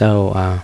So uh,